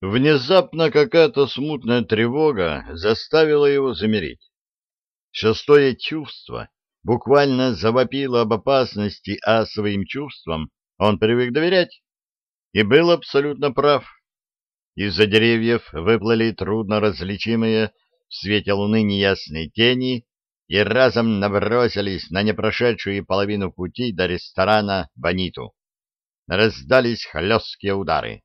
Внезапно какая-то смутная тревога заставила его замереть. Шестое чувство буквально завопило об опасности, а своим чувствам он привык доверять и был абсолютно прав. Из-за деревьев выплыли трудно различимые в свете луны неясные тени и разом набросились на непрошедшую половину пути до ресторана Баниту. Раздались хлесткие удары.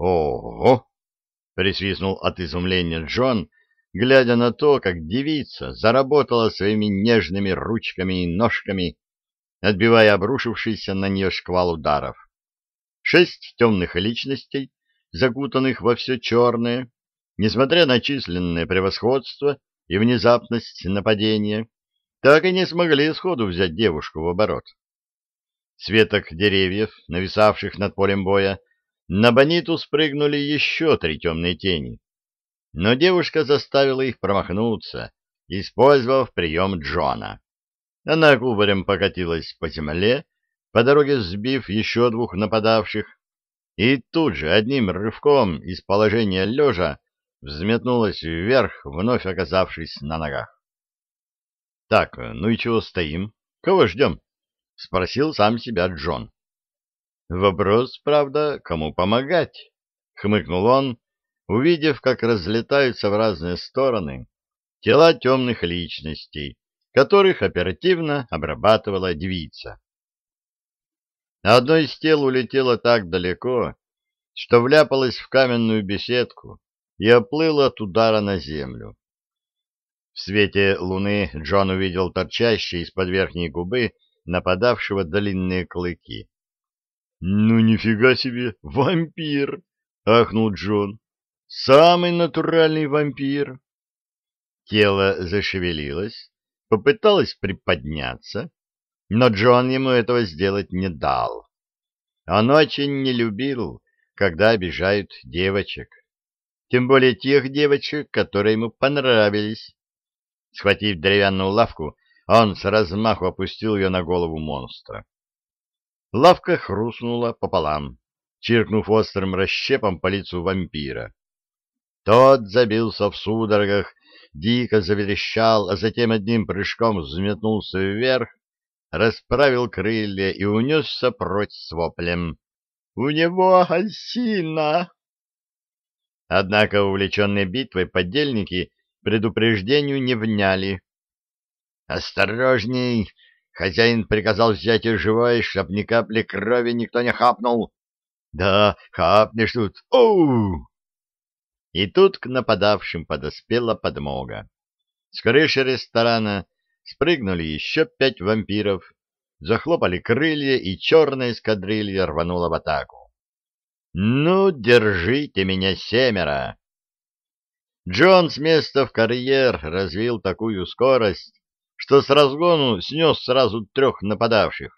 «Ого!» — присвистнул от изумления Джон, глядя на то, как девица заработала своими нежными ручками и ножками, отбивая обрушившийся на нее шквал ударов. Шесть темных личностей, закутанных во все черное, несмотря на численное превосходство и внезапность нападения, так и не смогли сходу взять девушку в оборот. Светок деревьев, нависавших над полем боя, на Бониту спрыгнули еще три темные тени, но девушка заставила их промахнуться, использовав прием Джона. Она кубарем покатилась по земле, по дороге сбив еще двух нападавших, и тут же одним рывком из положения лежа взметнулась вверх, вновь оказавшись на ногах. — Так, ну и чего стоим? Кого ждем? — спросил сам себя Джон. Вопрос, правда, кому помогать? Хмыкнул он, увидев, как разлетаются в разные стороны тела темных личностей, которых оперативно обрабатывала девица. Одно из тел улетело так далеко, что вляпалось в каменную беседку и оплыло от удара на землю. В свете луны Джон увидел торчащие из-под верхней губы нападавшего длинные клыки. «Ну, нифига себе, вампир!» — ахнул Джон. «Самый натуральный вампир!» Тело зашевелилось, попыталось приподняться, но Джон ему этого сделать не дал. Он очень не любил, когда обижают девочек, тем более тех девочек, которые ему понравились. Схватив деревянную лавку, он с размаху опустил ее на голову монстра. Лавка хрустнула пополам, чиркнув острым расщепом по лицу вампира. Тот забился в судорогах, дико заверещал, а затем одним прыжком взметнулся вверх, расправил крылья и унесся прочь с воплем. «У него осина!» Однако увлеченные битвой подельники предупреждению не вняли. «Осторожней! Хозяин приказал взять ее живой, чтоб ни капли крови никто не хапнул. Да, хапнешь тут. Оу! И тут к нападавшим подоспела подмога. С крыши ресторана спрыгнули еще пять вампиров, захлопали крылья, и черная эскадрилья рванула в атаку. «Ну, держите меня, семеро!» Джон с места в карьер развил такую скорость, что с разгону снес сразу трех нападавших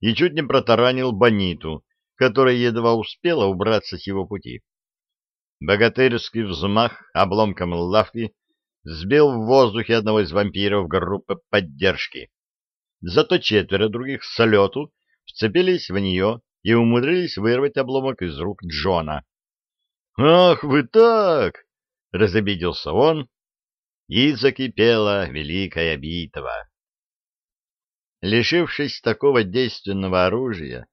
и чуть не протаранил Бониту, которая едва успела убраться с его пути. Богатырский взмах обломком лавки сбил в воздухе одного из вампиров группы поддержки. Зато четверо других с лету вцепились в нее и умудрились вырвать обломок из рук Джона. «Ах, вы так!» — разобиделся он и закипела великая битва. Лишившись такого действенного оружия,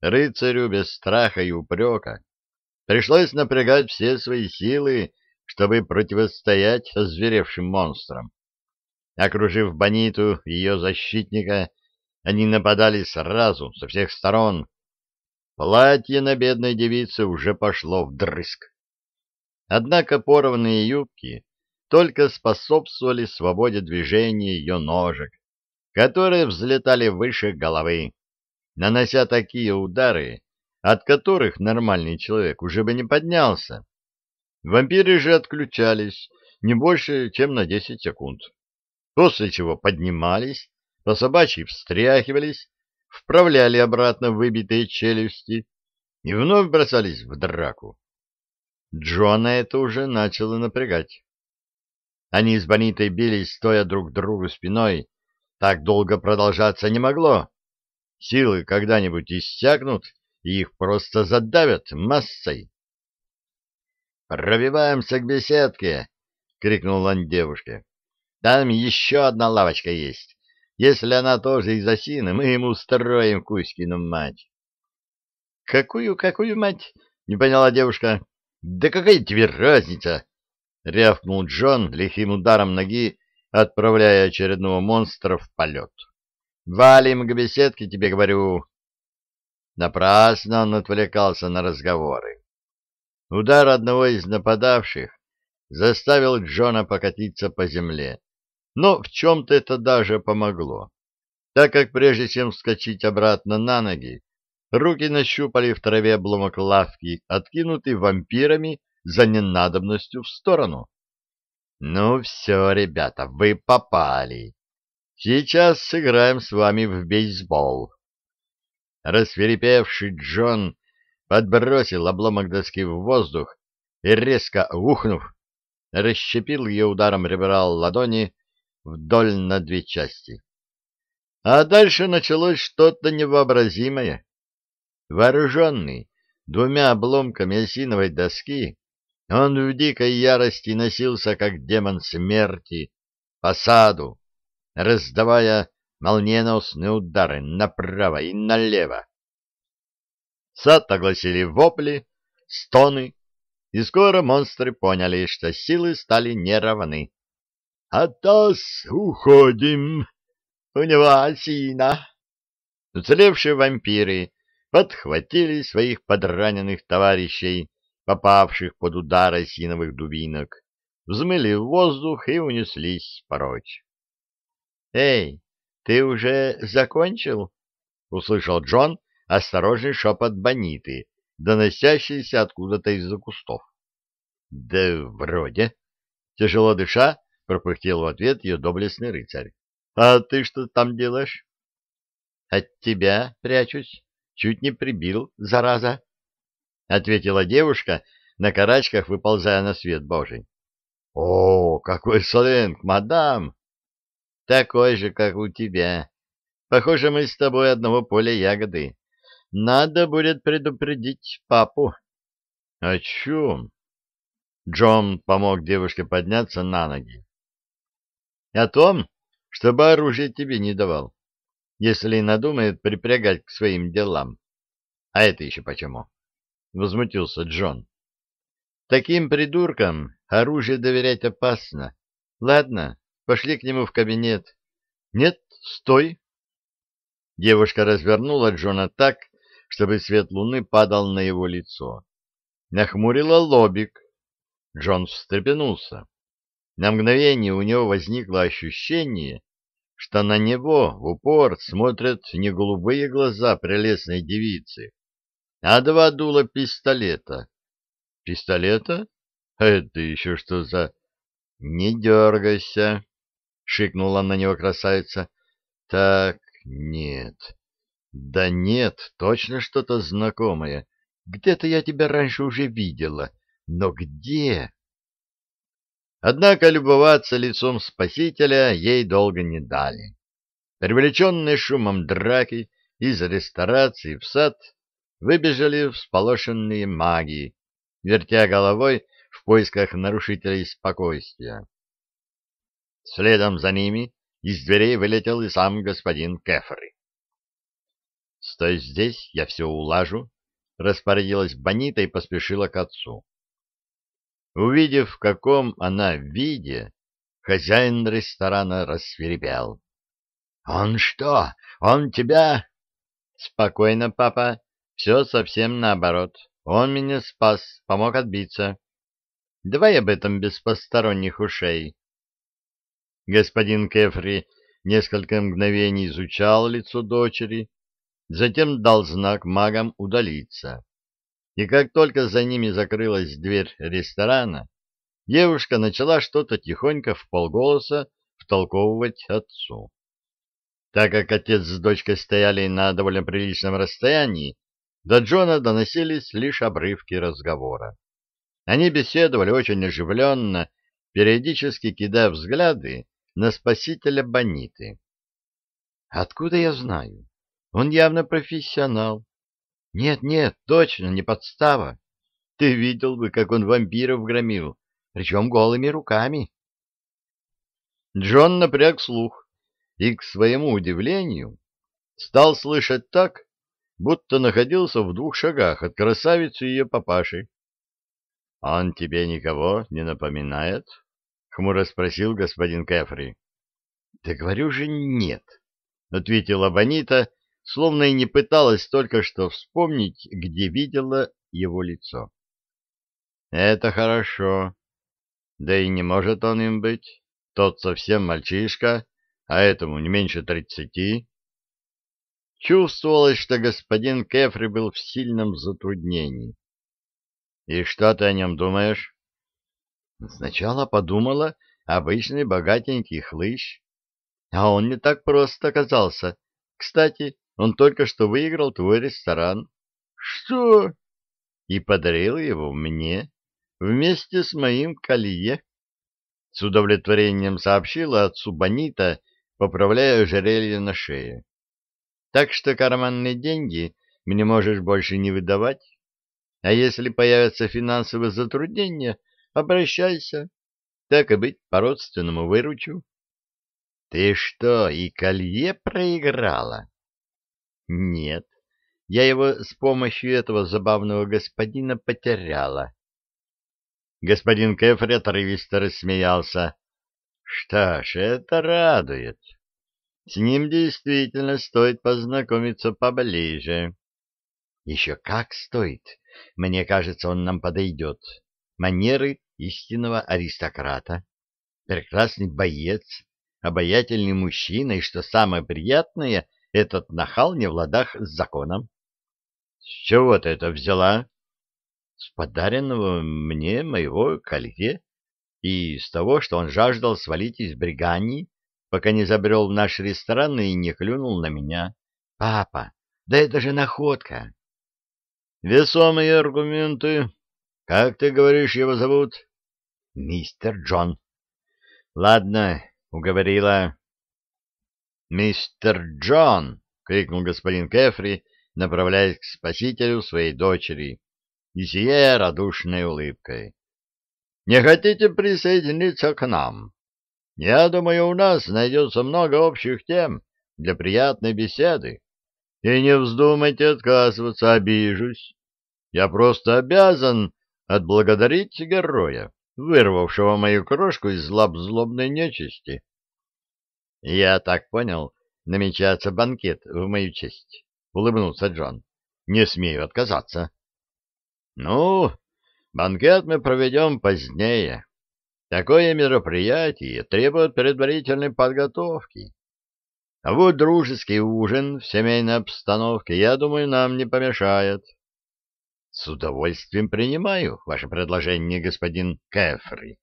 рыцарю без страха и упрека пришлось напрягать все свои силы, чтобы противостоять озверевшим монстрам. Окружив Бониту и ее защитника, они нападали сразу, со всех сторон. Платье на бедной девице уже пошло вдрызг. Однако порванные юбки только способствовали свободе движения ее ножек, которые взлетали выше головы, нанося такие удары, от которых нормальный человек уже бы не поднялся. Вампиры же отключались не больше, чем на 10 секунд, после чего поднимались, по собачьи встряхивались, вправляли обратно выбитые челюсти и вновь бросались в драку. Джона это уже начало напрягать. Они с Бонитой бились, стоя друг другу спиной. Так долго продолжаться не могло. Силы когда-нибудь иссякнут, и их просто задавят массой. «Пробиваемся к беседке!» — крикнул он девушке. «Там еще одна лавочка есть. Если она тоже из осины, мы ему устроим Кузькину мать». «Какую, какую мать?» — не поняла девушка. «Да какая тебе разница?» — рявкнул Джон лихим ударом ноги, отправляя очередного монстра в полет. «Валим к беседке, тебе говорю». Напрасно он отвлекался на разговоры. Удар одного из нападавших заставил Джона покатиться по земле, но в чем-то это даже помогло, так как прежде чем вскочить обратно на ноги, руки нащупали в траве обломок лавки, откинутый вампирами за ненадобностью в сторону. «Ну все, ребята, вы попали. Сейчас сыграем с вами в бейсбол». Расферепевший Джон подбросил обломок доски в воздух и, резко ухнув, расщепил ее ударом ребра ладони вдоль на две части. А дальше началось что-то невообразимое. Вооруженный двумя обломками осиновой доски, он в дикой ярости носился, как демон смерти, по саду, раздавая молниеносные удары направо и налево. Сад огласили вопли, стоны, и скоро монстры поняли, что силы стали неравны. «Атас, уходим! У него осина!» Уцелевшие вампиры подхватили своих подраненных товарищей, попавших под удар осиновых дубинок, взмыли в воздух и унеслись прочь. «Эй, ты уже закончил?» — услышал Джон, осторожный шепот Бониты, доносящийся откуда-то из-за кустов. — Да вроде. Тяжело дыша, пропыхтел в ответ ее доблестный рыцарь. — А ты что там делаешь? — От тебя прячусь. Чуть не прибил, зараза. — ответила девушка, на карачках выползая на свет божий. — О, какой сленг, мадам! — Такой же, как у тебя. Похоже, мы с тобой одного поля ягоды. Надо будет предупредить папу. — О чем? Джон помог девушке подняться на ноги. — О том, чтобы оружие тебе не давал, если надумает припрягать к своим делам. — А это еще почему? — возмутился Джон. — Таким придуркам оружие доверять опасно. Ладно, пошли к нему в кабинет. — Нет, стой. Девушка развернула Джона так, чтобы свет луны падал на его лицо. Нахмурила лобик. Джон встрепенулся. На мгновение у него возникло ощущение, что на него в упор смотрят не голубые глаза прелестной девицы, а два дула пистолета. Пистолета? Это еще что за... Не дергайся, шикнула на него красавица. Так, нет. Да нет, точно что-то знакомое. Где-то я тебя раньше уже видела. Но где? Однако любоваться лицом спасителя ей долго не дали. Привлеченные шумом драки из ресторации в сад выбежали всполошенные маги, вертя головой в поисках нарушителей спокойствия. Следом за ними из дверей вылетел и сам господин Кефри. «Стой здесь, я все улажу», — распорядилась Бонита и поспешила к отцу. Увидев, в каком она виде, хозяин ресторана рассверепел. «Он что? Он тебя...» «Спокойно, папа. Все совсем наоборот. Он меня спас, помог отбиться. Давай об этом без посторонних ушей». Господин Кефри несколько мгновений изучал лицо дочери, затем дал знак магам удалиться. И как только за ними закрылась дверь ресторана, девушка начала что-то тихонько в полголоса втолковывать отцу. Так как отец с дочкой стояли на довольно приличном расстоянии, до Джона доносились лишь обрывки разговора. Они беседовали очень оживленно, периодически кидая взгляды на спасителя Бониты. «Откуда я знаю?» Он явно профессионал. Нет, нет, точно, не подстава. Ты видел бы, как он вампиров громил, причем голыми руками. Джон напряг слух и, к своему удивлению, стал слышать так, будто находился в двух шагах от красавицы и ее папаши. — Он тебе никого не напоминает? — хмуро спросил господин Кефри. — Да говорю же, нет, — ответила Бонита, словно и не пыталась только что вспомнить, где видела его лицо. — Это хорошо. Да и не может он им быть. Тот совсем мальчишка, а этому не меньше тридцати. Чувствовалось, что господин Кефри был в сильном затруднении. — И что ты о нем думаешь? Сначала подумала, обычный богатенький хлыщ. А он не так просто оказался. Кстати, он только что выиграл твой ресторан. — Что? И подарил его мне вместе с моим колье с удовлетворением сообщила отцу Бонита, поправляя ожерелье на шее. Так что карманные деньги мне можешь больше не выдавать. А если появятся финансовые затруднения, обращайся. Так и быть, по-родственному выручу. Ты что, и колье проиграла? Нет, я его с помощью этого забавного господина потеряла. Господин Кефри отрывисто рассмеялся. Что ж, это радует. С ним действительно стоит познакомиться поближе. Еще как стоит. Мне кажется, он нам подойдет. Манеры истинного аристократа. Прекрасный боец, обаятельный мужчина, и, что самое приятное, этот нахал не в ладах с законом. — С чего ты это взяла? с подаренного мне моего колье и с того, что он жаждал свалить из Бригании, пока не забрел в наш ресторан и не клюнул на меня. Папа, да это же находка. Весомые аргументы. Как ты говоришь, его зовут? Мистер Джон. Ладно, уговорила. Мистер Джон! — крикнул господин Кефри, направляясь к спасителю своей дочери и сияя радушной улыбкой. «Не хотите присоединиться к нам? Я думаю, у нас найдется много общих тем для приятной беседы. И не вздумайте отказываться, обижусь. Я просто обязан отблагодарить героя, вырвавшего мою крошку из лап злобной нечисти. Я так понял, намечается банкет в мою честь, — улыбнулся Джон. Не смею отказаться. Ну, банкет мы проведем позднее. Такое мероприятие требует предварительной подготовки. А вот дружеский ужин в семейной обстановке, я думаю, нам не помешает. С удовольствием принимаю ваше предложение, господин Кефри.